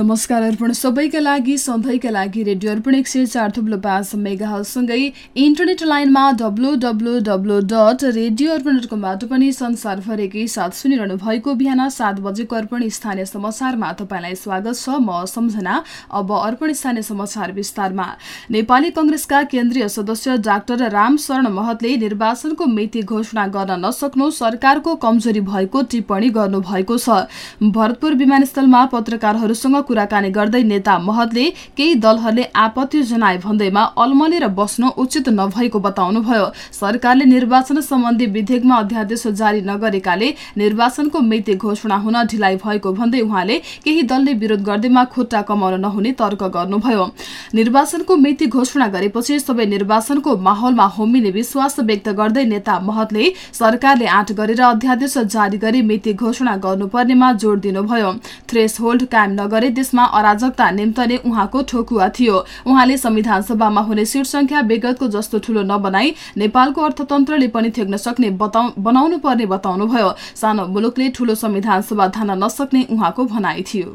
नमस्कार अर्पण। सबैका लागि सधैँका लागि रेडियो अर्पण एक सय चार थुप्लो पाँच मेगाहरूसँगै इन्टरनेट लाइनमा W W W dot radio Arpan dot कमबाट पनि संसारभरिकै साथ सुनिरहनु भएको बिहान सात बजेको अर्पण स्थानीय समाचारमा तपाईँलाई स्वागत छ। म सम्झना अब अर्पण स्थानीय समाचार विस्तारमा। नेपाली कंग्रेसका केन्द्रीय सदस्य डाक्टर रामशरण महतले निर्वाचनको मिति घोषणा गर्न नसक्नु सरकारको कमजोरी भएको टिप्पणी गर्नुभएको छ। भरतपुर विमानस्थलमा पत्रकारहरूसँग कुराकानी गर्दै नेता महतले केही दलहरूले आपत्ति जनाए भन्दैमा अलमलेर बस्नु उचित नभएको बताउनुभयो। सरकारले निर्वाचन सम्बन्धी विधेयकमा अध्यादेश जारी नगरेकाले निर्वाचनको मिति घोषणा हुन ढिलाइ भएको भन्दै उहाँले केही दलले विरोध गर्दैमा खुट्टा कमाउन नहुने तर्क गर्नुभयो। निर्वाचनको मिति घोषणा गरेपछि सबै निर्वाचनको माहौलमा होमिने विश्वास व्यक्त गर्दै नेता महतले सरकारले आँट गरेर अध्यादेश जारी गरी मिति घोषणा गर्नुपर्नेमा जोड़ दिनुभयो। थ्रेस होल्ड कायम नगरे देशमा अराजकता निम्तने उहाँको ठोकुवा थियो। उहाँले संविधान सभामा हुने सीट संख्या विगतको जस्तो ठूलो नबनाई नेपालको अर्थतन्त्रले पनि थेग्न सक्ने बनाउनु पर्ने बताउनुभयो। सानो मुलुकले ठूलो संविधान सभा धान्न नसक्ने उहाँको भनाइ थियो।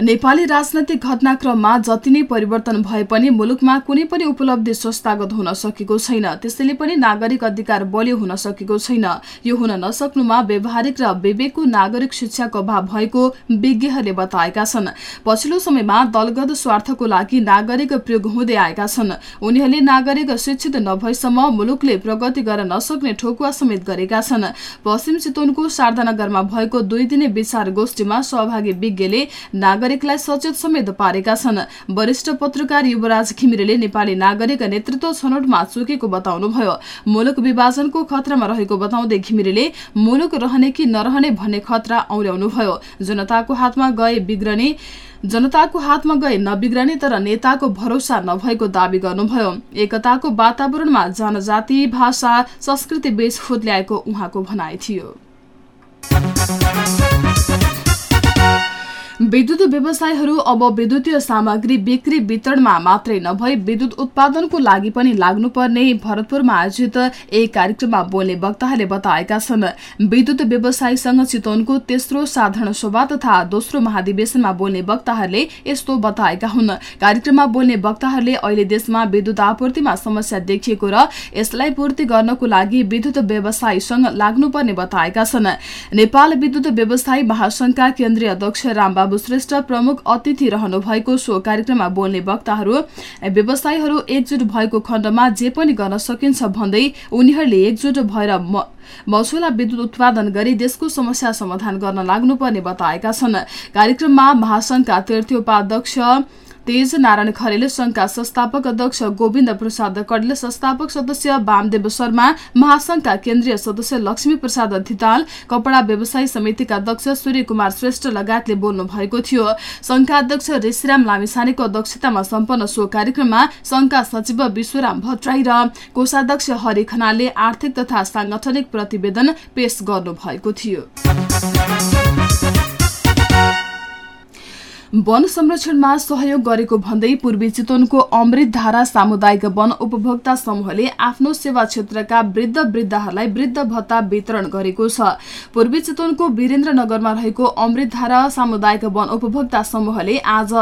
नेपाली राजनैतिक घटनाक्रममा जति नै परिवर्तन भए पनि मुलुकमा कुनै पनि उपलब्धि संस्थागत हुन सकेको छैन। त्यसैले पनि नागरिक अधिकार बलियो हुन सकेको छैन। यो हुन नसक्नुमा व्यावहारिक र विवेकको नागरिक शिक्षाको अभाव भएको विज्ञहरूले बताएका छन्। पछिल्लो समयमा दलगत स्वार्थको लागि नागरिक प्रयोग हुँदै आएका छन्। उनीहरूले नागरिक शिक्षित नभएसम्म मुलुकले प्रगति गर्न नसक्ने ठोकुवा समेत गरेका छन्। पश्चिम चितवनको शारदानगरमा भएको दुई दिने विचार गोष्ठीमा सहभागी विज्ञले नागरिक नागरिकलाई सचेत समेत पारेका छन्। वरिष्ठ पत्रकार युवराज घिमिरेले नेपाली नागरिक नेतृत्व छनौटमा चुकेको बताउनुभयो। मुलुक विभाजनको खतरामा रहेको बताउँदै घिमिरेले मुलुक रहने कि नरहने भन्ने खतरा औल्याउनुभयो। जनताको हातमा गए बिग्रने जनताको हातमा गए नबिग्रने तर नेताको भरोसा नभएको दावी गर्नुभयो। एकताको वातावरणमा जनजाति भाषा संस्कृति बीच फुत्ल्याएको उहाँको भनाइ थियो। विद्युत व्यवसायहरू अब विद्युतीय सामग्री बिक्री वितरणमा मात्रै नभई विद्युत उत्पादनको लागि पनि लाग्नुपर्ने भरतपुरमा आयोजित एक कार्यक्रममा बोल्ने वक्ताहरूले बताएका छन्। विद्युत व्यवसायीसँग चितवनको तेस्रो साधारण सभा तथा दोस्रो महाधिवेशनमा बोल्ने वक्ताहरूले यस्तो बताएका हुन्। कार्यक्रममा बोल्ने वक्ताहरूले अहिले देशमा विद्युत आपूर्तिमा समस्या देखिएको र यसलाई पूर्ति गर्नको लागि विद्युत व्यवसायीसँग लाग्नुपर्ने बताएका छन्। नेपाल विद्युत व्यवसायी महासंघका केन्द्रीय अध्यक्ष रामबाबु बाबु श्रेष्ठ प्रमुख अतिथि रहनु भएको सो कार्यक्रममा बोल्ने वक्ताहरू व्यवसायीहरू एकजुट भएको खण्डमा जे पनि गर्न सकिन्छ भन्दै उनीहरूले एकजुट भएर मसुला विद्युत उत्पादन गरी देशको समस्या समाधान गर्न लाग्नुपर्ने बताएका छन्। कार्यक्रममा महासंघका तृतीय उपाध्यक्ष तेज नारायण खरेल संघका संस्थापक अध्यक्ष गोविन्द प्रसाद कडेल संस्थापक सदस्य वामदेव शर्मा महासंघका केन्द्रीय सदस्य लक्ष्मी प्रसाद धिताल कपड़ा व्यवसायी समितिका अध्यक्ष सूर्य कुमार श्रेष्ठ लगायतले बोल्नु भएको थियो। संघका अध्यक्ष ऋषिराम लामिसानेको अध्यक्षतामा सम्पन्न सो कार्यक्रममा संघका सचिव विश्वराम भट्टराई र कोषाध्यक्ष हरि खनालले आर्थिक तथा सांगठनिक प्रतिवेदन पेश गर्नु भएको थियो। वन संरक्षणमा सहयोग गरेको भन्दै पूर्वी चितवनको अमृत धारा सामुदायिक वन उपभोक्ता समूहले आफ्नो सेवा क्षेत्रका वृद्ध वृद्धहरूलाई वृद्ध भत्ता वितरण गरेको छ। पूर्वी चितवनको वीरेन्द्रनगरमा रहेको अमृत धारा सामुदायिक वन उपभोक्ता समूहले आज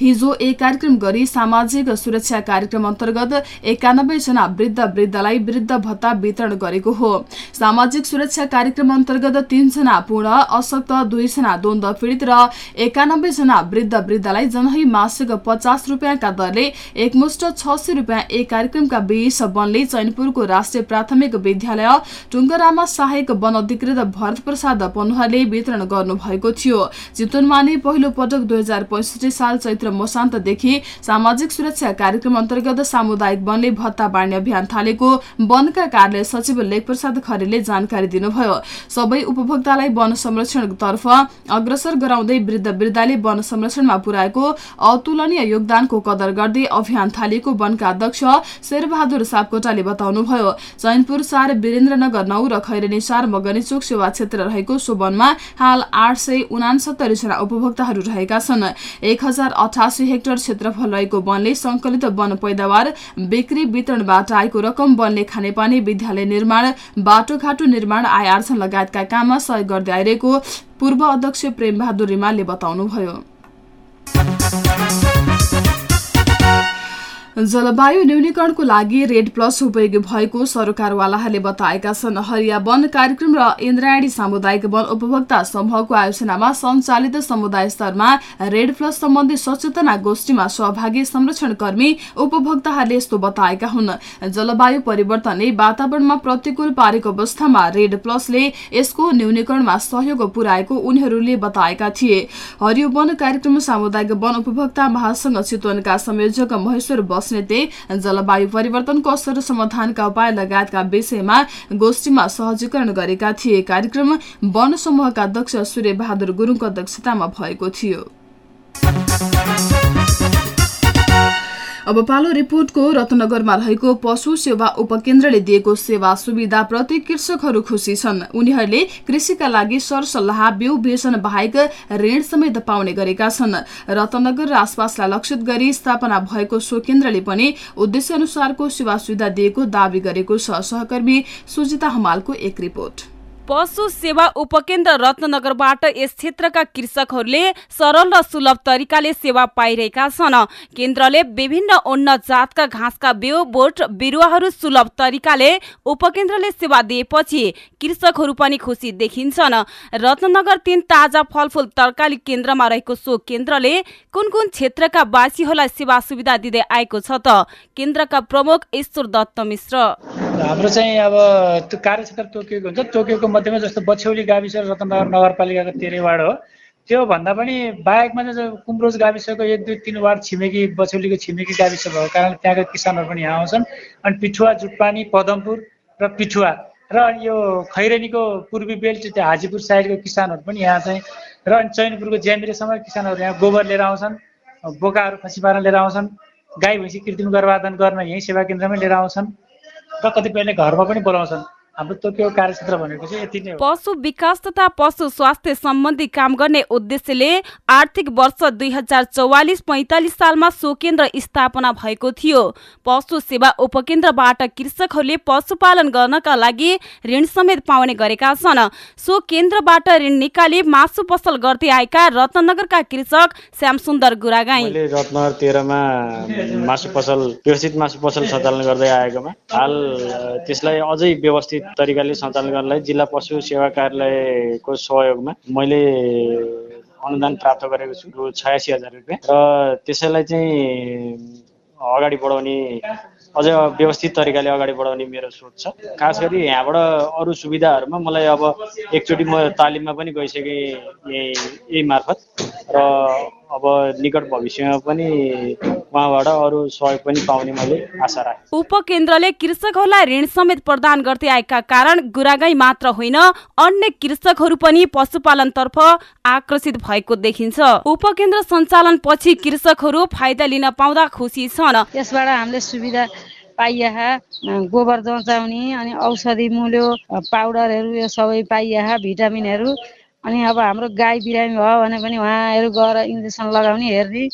हिजो एक कार्यक्रम गरी सामाजिक सुरक्षा कार्यक्रम अन्तर्गत एकानब्बे जना वृद्ध वृद्धलाई वृद्ध भत्ता वितरण गरेको हो। सामाजिक सुरक्षा कार्यक्रम अन्तर्गत तीनजना पूर्ण अशक्त दुईजना द्वन्द पीड़ित र एकानब्बे जना वृद्ध वृद्धलाई जनही मासिक पचास रुपियाँका दरले एकमुष्ट छ सय रुपियाँ एक कार्यक्रमका बीच वनले चैनपुरको राष्ट्रिय प्राथमिक विद्यालय टुङ्गरामा सहायक वन अधिकृत भरत प्रसाद पनुहारले वितरण गर्नुभएको थियो। चितवनमा नै पहिलो पटक दुई साल चैत्र मसान्तदेखि सामाजिक सुरक्षा कार्यक्रम अन्तर्गत सामुदायिक वनले भत्ता बाँड्ने अभियान थालेको वनका कार्यालय सचिव लेखप्रसाद खरेलले जानकारी दिनुभयो। सबै उपभोक्तालाई वन संरक्षणतर्फ अग्रसर गराउँदै वृद्ध वृद्धाले वन संरक्षण संरक्षणमा पुर्याएको अतुलनीय योगदानको कदर गर्दै अभियान थालिएको वनका अध्यक्ष शेरबहादुर सापकोटाले बताउनुभयो चैनपुर चार वीरेन्द्रनगर नौ र खैरेनी चार मगनीचोक सेवा क्षेत्र रहेको सो वनमा हाल आठ सय जना उपभोक्ताहरू रहेका छन्। एक हेक्टर क्षेत्रफल रहेको वनले संकलित वन पैदावार बिक्री वितरणबाट आएको रकम वनले खानेपानी विद्यालय निर्माण बाटोघाटो निर्माण आय आर्जन लगायतका काममा सहयोग गर्दै आइरहेको पूर्व अध्यक्ष प्रेमबहादुर रिमालले बताउनुभयो। Thank you. जलवायु न्यूनीकरणको लागि रेड प्लस उपयोगी भएको सरकारवालाहरूले बताएका छन्। हरिया वन कार्यक्रम र इन्द्रायणी सामुदायिक वन उपभोक्ता समूहको आयोजनामा सञ्चालित समुदाय स्तरमा रेड प्लस सम्बन्धी सचेतना गोष्ठीमा सहभागी संरक्षण कर्मी उपभोक्ताहरूले यस्तो बताएका हुन्। जलवायु परिवर्तनले वातावरणमा प्रतिकूल पारेको अवस्थामा रेड प्लसले यसको न्यूनीकरणमा सहयोग पुर्याएको उनीहरूले बताएका थिए। हरियो वन कार्यक्रम सामुदायिक वन उपभोक्ता महासंघ चितवनका संयोजक महेश्वर बस बस्नेतले जलवायु परिवर्तनको असर समाधानका उपाय लगायतका विषयमा गोष्ठीमा सहजीकरण गरेका थिए। कार्यक्रम वन समूहका अध्यक्ष सूर्य बहादुर गुरूङको अध्यक्षतामा भएको थियो। अब पालो रिपोर्टको रत्नगरमा रहेको पशु सेवा उपकेन्द्रले दिएको सेवा सुविधा प्रति कृषकहरू खुसी छन्। उनीहरूले कृषिका लागि सरसल्लाह बिउ बेचन बाहेक ऋण समेत पाउने गरेका छन्। रत्नगर र आसपासलाई लक्षित गरी स्थापना भएको सो केन्द्रले पनि उद्देश्य अनुसारको सेवा सुविधा दिएको दावी गरेको छ। सहकर्मी सुजिता हमालको एक रिपोर्ट। पशु सेवा उपकेन्द्र रत्नगरबाट यस क्षेत्रका कृषकहरूले सरल र सुलभ तरिकाले सेवा पाइरहेका छन्। केन्द्रले विभिन्न उन्नत जातका घाँसका बिउ बोट बिरुवाहरू सुलभ तरिकाले उपकेन्द्रले सेवा दिएपछि कृषकहरू पनि खुसी देखिन्छन्। रत्नगर तीन ताजा फलफुल तरकारी केन्द्रमा रहेको सो केन्द्रले कुन कुन क्षेत्रका वासीहरूलाई सेवा सुविधा दिँदै आएको छ त? केन्द्रका प्रमुख ईश्वर दत्त मिश्र। हाम्रो चाहिँ अब त्यो कार्यक्षेत्र तोकिएको हुन्छ। तोकिएको मध्येमा जस्तो बछौली गाविस र रतननगर नगरपालिकाको तेह्रै वार्ड हो। त्योभन्दा पनि बाहेकमा चाहिँ कुम्रोज गाविसको एक दुई तिन वार्ड छिमेकी बछौलीको छिमेकी गाविस भएको कारणले त्यहाँका किसानहरू पनि यहाँ आउँछन्। अनि पिठुवा जुटपानी पदमपुर र पिठुवा र यो खैरेनीको पूर्वी बेल्ट त्यो हाजीपुर साइडको किसानहरू पनि यहाँ चाहिँ र अनि चैनपुरको ज्यामिरेसम्म किसानहरू यहाँ गोबर लिएर आउँछन् बोकाहरू खसी पारेर लिएर आउँछन् गाई भैँसी कृत्रिम गर्भाधान गर्न यहीँ सेवा केन्द्रमै लिएर आउँछन्। र कतिपयले घरमा पनि बोलाउँछन्। हाम्रो तोकियो कार्यक्षेत्र भनेको चाहिँ यति नै हो। पशु विकास तथा पशु स्वास्थ्य सम्बन्धी काम गर्ने उद्देश्यले आर्थिक वर्ष दुई हजार चौवालिस पैँतालिस सालमा सो केन्द्र स्थापना भएको थियो। पशु सेवा उपकेन्द्रबाट कृषकहरूले पशुपालन गर्नका लागि ऋण समेत पाउने गरेका छन्। सो केन्द्रबाट ऋण निकाली मासु पसल गर्दै आएका रत्नगरका कृषक श्यामसुन्दर गुरागाई। रत्नगर तेह्रमा मासु पसल व्यवस्थित मासु पसल सञ्चालन गर्दै आएकोमा हाल त्यसलाई अझै व्यवस्थित तरिकाले सञ्चालन गर्नलाई जिल्ला पशु सेवा कार्यालयको सहयोगमा मैले अनुदान प्राप्त गरेको छु छयासी हजार रुपियाँ। र त्यसैलाई चाहिँ अगाडि बढाउने अझ व्यवस्थित तरिकाले अगाडि बढाउने मेरो सोच छ। खास गरी यहाँबाट अरू सुविधाहरूमा मलाई अब एकचोटि म तालिममा पनि गइसकेँ यही यही मार्फत। र अब निकट भविष्यमा पनि उहाँबाट अरू सहयोग पनि पाउने मैले आशा राखेँ उपकेन्द्रले कृषकहरूलाई ऋण समेत प्रदान गर्दै आएका कारण गुरागाई मात्र होइन अन्य कृषकहरू पनि पशुपालनतर्फ आकर्षित भएको देखिन्छ। उपकेन्द्र सञ्चालन पछि कृषकहरू फाइदा लिन पाउँदा खुसी छन्। यसबाट हामीले सुविधा पाइया गोबर जचाउने अनि औषधि मूल्य पाउडरहरू यो सबै पाइया भिटामिनहरू अनि अब हाम्रो गाई बिरामी भयो भने पनि उहाँहरू गएर इन्जेक्सन लगाउने हेर्ने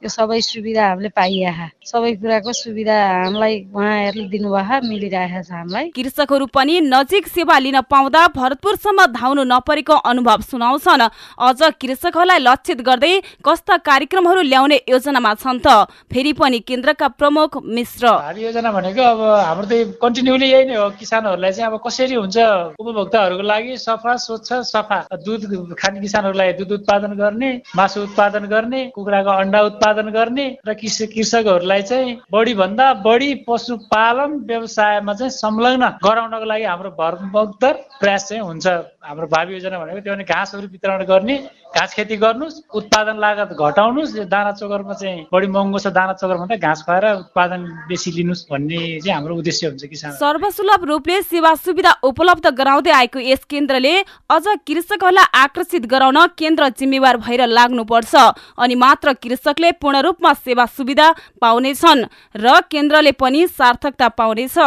यो सबै सुविधा हामीले पाइया सबै कुराको सुविधा हामीलाई उहाँहरूले दिनुभयो मिलिरहेको छ हामीलाई। कृषकहरू पनि नजिक सेवा लिन पाउँदा भरतपुरसम्म धाउनु नपरेको अनुभव सुनाउँछन्। अझ कृषकहरूलाई लक्षित गर्दै कस्ता कार्यक्रमहरू ल्याउने योजनामा छन् त। फेरि पनि केन्द्रका प्रमुख मिश्र। योजना भनेको अब हाम्रो त कन्टिन्युली यही नै हो। किसानहरूलाई चाहिँ अब कसरी हुन्छ उपभोक्ताहरूको लागि सफा स्वच्छ सफा। दुध खाने किसानहरूलाई दुध उत्पादन गर्ने मासु उत्पादन गर्ने कुखुराको अन्डा उत्पादन उत्पादन गर्ने र कृषकहरूलाई चाहिँ बढी भन्दा बढी पशुपालन व्यवसायमा चाहिँ संलग्न गराउनको लागि हाम्रो भरमग्दर प्रयास चाहिँ हुन्छ। हाम्रो भावी योजना भनेको त्यो भने घाँसहरू वितरण गर्ने घाँस खेती गर्नुहोस् उत्पादन लागत घटाउनुहोस् दाना चोकरमा चाहिँ बढी महँगो छ दाना चोकर भन्दा घाँस खुवाएर उत्पादन बेसी लिनुहोस् भन्ने चाहिँ हाम्रो उद्देश्य हुन्छ किसान सर्वसुलभ रूपले सेवा सुविधा उपलब्ध गराउँदै आएको यस केन्द्रले अझ कृषकहरूलाई आकर्षित गराउन केन्द्र जिम्मेवार भएर लाग्नुपर्छ अनि मात्र कृषकले पूर्ण रूपमा सेवा सुविधा पाउनेछन् र केन्द्रले पनि सार्थकता पाउनेछ।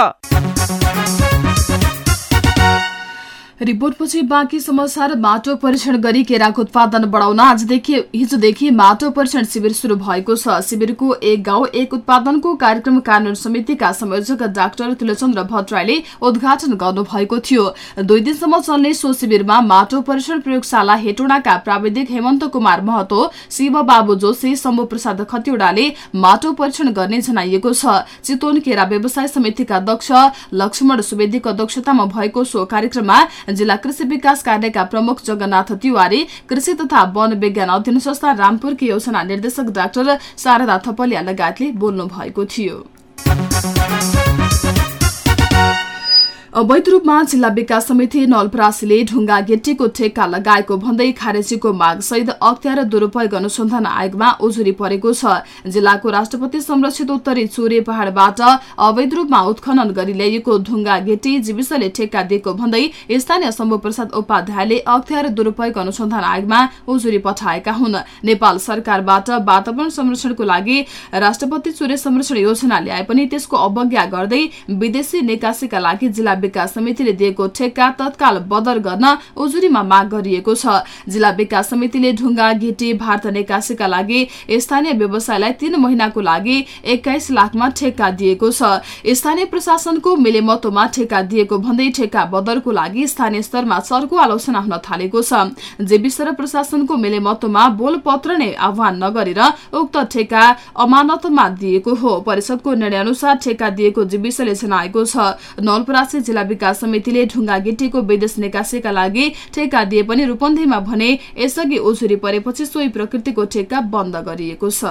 रिपोर्टपछि बाँकी समाचार माटो परीक्षण गरी केराको उत्पादन बढाउन आजदेखि हिजोदेखि माटो परीक्षण शिविर शुरू भएको छ। शिविरको एक गाउँ एक उत्पादनको कार्यक्रम कार्यान्वयन समितिका संयोजक डाक्टर तिलोचन्द्र भट्टराईले उद्घाटन गर्नुभएको थियो। दुई दिनसम्म चल्ने सो शिविरमा माटो परीक्षण प्रयोगशाला हेटोडाका प्राविधिक हेमन्त कुमार महतो शिव बाबु जोशी शम्भु प्रसाद खतिवड़ाले माटो परीक्षण गर्ने जनाइएको छ। चितवन केरा व्यवसाय समितिका अध्यक्ष लक्ष्मण सुवेदीको अध्यक्षतामा भएको सो कार्यक्रममा जिल्ला कृषि विकास कार्यका प्रमुख जगन्नाथ तिवारी कृषि तथा वन विज्ञान अध्ययन संस्था रामपुरकी योजना निर्देशक डाक्टर शारदा थपलिया लगायतले बोल्नु भएको थियो। अवैध रूपमा जिल्ला विकास समिति नलपरासीले ढुङ्गा गेट्टीको ठेक्का लगाएको भन्दै खारेजीको माग सहित अख्तियार दुरूपयोग अनुसन्धान आयोगमा उजुरी परेको छ। जिल्लाको राष्ट्रपति संरक्षित उत्तरी चोरे पहाड़बाट अवैध रूपमा उत्खनन गरी ल्याइएको ढुङ्गा गेटी जीविसले ठेक्का दिएको भन्दै स्थानीय शम्भु प्रसाद उपाध्यायले अख्तियार दुरूपयोग अनुसन्धान आयोगमा उजुरी पठाएका हुन्। नेपाल सरकारबाट वातावरण संरक्षणको लागि राष्ट्रपति चोरे संरक्षण योजना ल्याए पनि त्यसको अवज्ञा गर्दै विदेशी निकासीका लागि जिल्ला विकास समितिले दिएको ठेक्का तत्काल बदर गर्न उजुरीमा माग गरिएको छ। जिल्ला विकास समितिले ढुङ्गा घेटी भारत निकासीका लागि स्थानीय व्यवसायलाई तीन महिनाको लागि एक्काइस लाखमा ठेक्का दिएको छ। स्थानीय प्रशासनको मिलेमतोमा ठेक्का दिएको भन्दै ठेक्का बदरको लागि स्थानीय स्तरमा चर्को आलोचना हुन थालेको छ। जेबी स्तर प्रशासनको मिलेमतोमा बोलपत्र नै आह्वान नगरेर उक्त ठेक्का अमानतमा दिएको हो। परिषदको निर्णय अनुसार ठेक्का दिएको जीविसले जनाएको छ। नलपरासी जिल्ला विकास समितिले ढुङ्गा गिटीको विदेश निकासीका लागि ठेक्का दिए पनि रूपन्देहीमा भने यसअघि उजुरी परेपछि सोही प्रकृतिको ठेक्का बन्द गरिएको छ।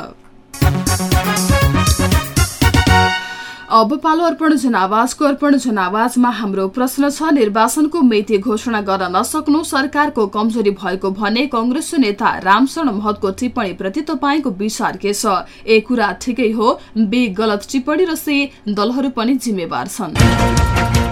अब पालो अर्पण जनावाजको अर्पण जनावाजमा हाम्रो प्रश्न छ निर्वाचनको मिति घोषणा गर्न नसक्नु सरकारको कमजोरी भएको भने कंग्रेस नेता रामशरण महतको टिप्पणी प्रति तपाईँको विचार के छ? ए कुरा ठिकै हो बी गलत टिप्पणी र सी दलहरू पनि जिम्मेवार छन्।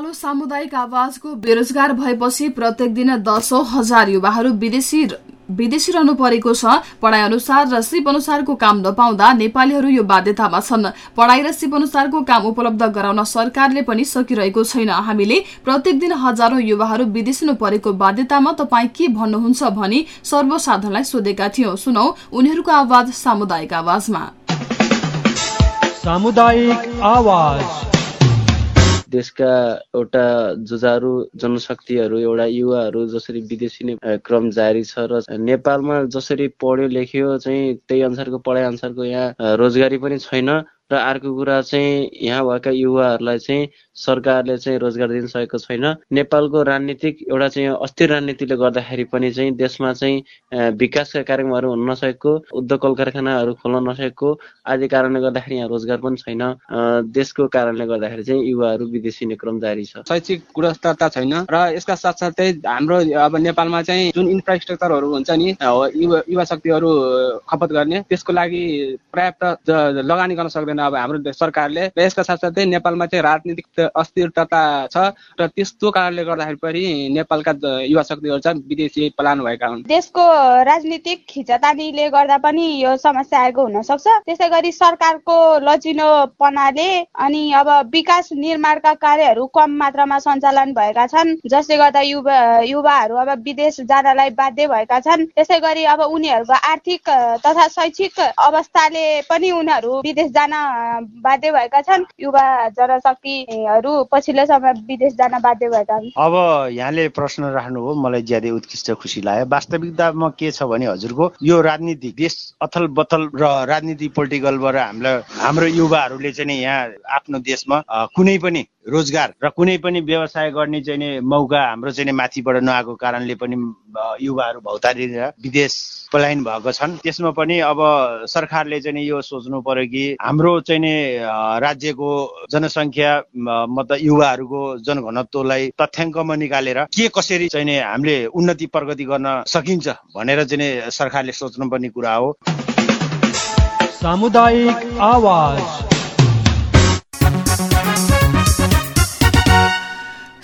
पालो सामुदायिक आवाजको बेरोजगार भएपछि प्रत्येक दिन दसौं हजार युवाहरू विदेशी विदेशी रहनु परेको छ। पढाइ अनुसार र सिप अनुसारको काम नपाउँदा नेपालीहरू यो बाध्यतामा छन्। पढाइ र सिप अनुसारको काम उपलब्ध गराउन सरकारले पनि सकिरहेको छैन। हामीले प्रत्येक दिन हजारौं युवाहरू विदेशी परेको बाध्यतामा तपाईँ के भन्नुहुन्छ भनी सर्वसाधारणलाई सोधेका थियौं। सुनौ उनीहरूको आवाज सामुदायिक आवाजमा। सामुदायिक आवाज। देशका एउटा जुझारु जनशक्तिहरू एउटा युवाहरू जसरी विदेशी नै क्रम जारी छ र नेपालमा जसरी पढ्यो लेख्यो चाहिँ त्यही अनुसारको पढाइ अनुसारको यहाँ रोजगारी पनि छैन र अर्को कुरा चाहिँ यहाँ भएका युवाहरूलाई चाहिँ सरकारले चाहिँ रोजगार दिन सकेको छैन। नेपालको राजनीतिक एउटा चाहिँ अस्थिर राजनीतिले गर्दाखेरि पनि चाहिँ देशमा चाहिँ विकासका कार्यक्रमहरू हुन नसकेको उद्योग कल कारखानाहरू खोल्न नसकेको आदि कारणले गर्दाखेरि यहाँ रोजगार पनि छैन। देशको कारणले गर्दाखेरि चाहिँ युवाहरू विदेशी क्रम जारी छ। शैक्षिक गुणस्तरता छैन र यसका साथसाथै हाम्रो अब नेपालमा चाहिँ जुन इन्फ्रास्ट्रक्चरहरू हुन्छ नि युवा शक्तिहरू खपत गर्ने त्यसको लागि पर्याप्त लगानी गर्न सक्दैन अब हाम्रो सरकारले। र यसका साथसाथै नेपालमा चाहिँ राजनीतिक अस्थिरता छ र त्यस्तो कारणले गर्दाखेरि पनि नेपालका युवा शक्तिहरू चाहिँ विदेशी पलायन भएका हुन्। देशको राजनीतिक खिचातानीले गर्दा पनि यो समस्या आएको हुन सक्छ त्यसै गरी सरकारको लचिलोपनाले अनि अब विकास निर्माणका कार्यहरू कम मात्रामा सञ्चालन भएका छन्। जसले गर्दा युवा युवाहरू अब विदेश जानलाई बाध्य भएका छन्। त्यसै गरी अब उनीहरूको आर्थिक तथा शैक्षिक अवस्थाले पनि उनीहरू विदेश जान बाध्य भएका छन्। युवा जनशक्तिहरू पछिल्लो समय विदेश जान बाध्य भएका अब यहाँले प्रश्न राख्नु हो मलाई ज्यादै उत्कृष्ट खुसी लाग्यो। वास्तविकतामा के छ भने हजुरको यो राजनीति देश अथल बथल र राजनीति पोलिटिकलबाट हामीलाई हाम्रो युवाहरूले चाहिँ यहाँ आफ्नो देशमा कुनै पनि रोजगार र कुनै पनि व्यवसाय गर्ने चाहिँ मौका हाम्रो चाहिँ माथिबाट नआएको कारणले पनि युवाहरू भौतारिएर विदेश पलायन भएको छन्। त्यसमा पनि अब सरकारले चाहिँ यो सोच्नु पर्यो कि हाम्रो चाहिँ राज्यको जनसङ्ख्या मतलब युवाहरूको जनघनत्वलाई तथ्याङ्कमा निकालेर के कसरी चाहिँ हामीले उन्नति प्रगति गर्न सकिन्छ भनेर चाहिँ सरकारले सोच्नुपर्ने कुरा हो। सामुदायिक आवाज।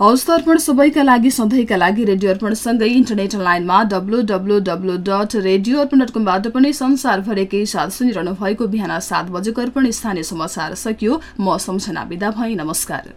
हौस् अर्पण सबैका लागि सधैँका लागि रेडियो अर्पणसँगै इन्टरनेट लाइनमा W W W dot radio Arpan dot कमबाट पनि संसारभरिकै साथ सुनिरहनु भएको बिहान सात बजेको अर्पण स्थानीय समाचार सकियो। म सम्झना भई नमस्कार।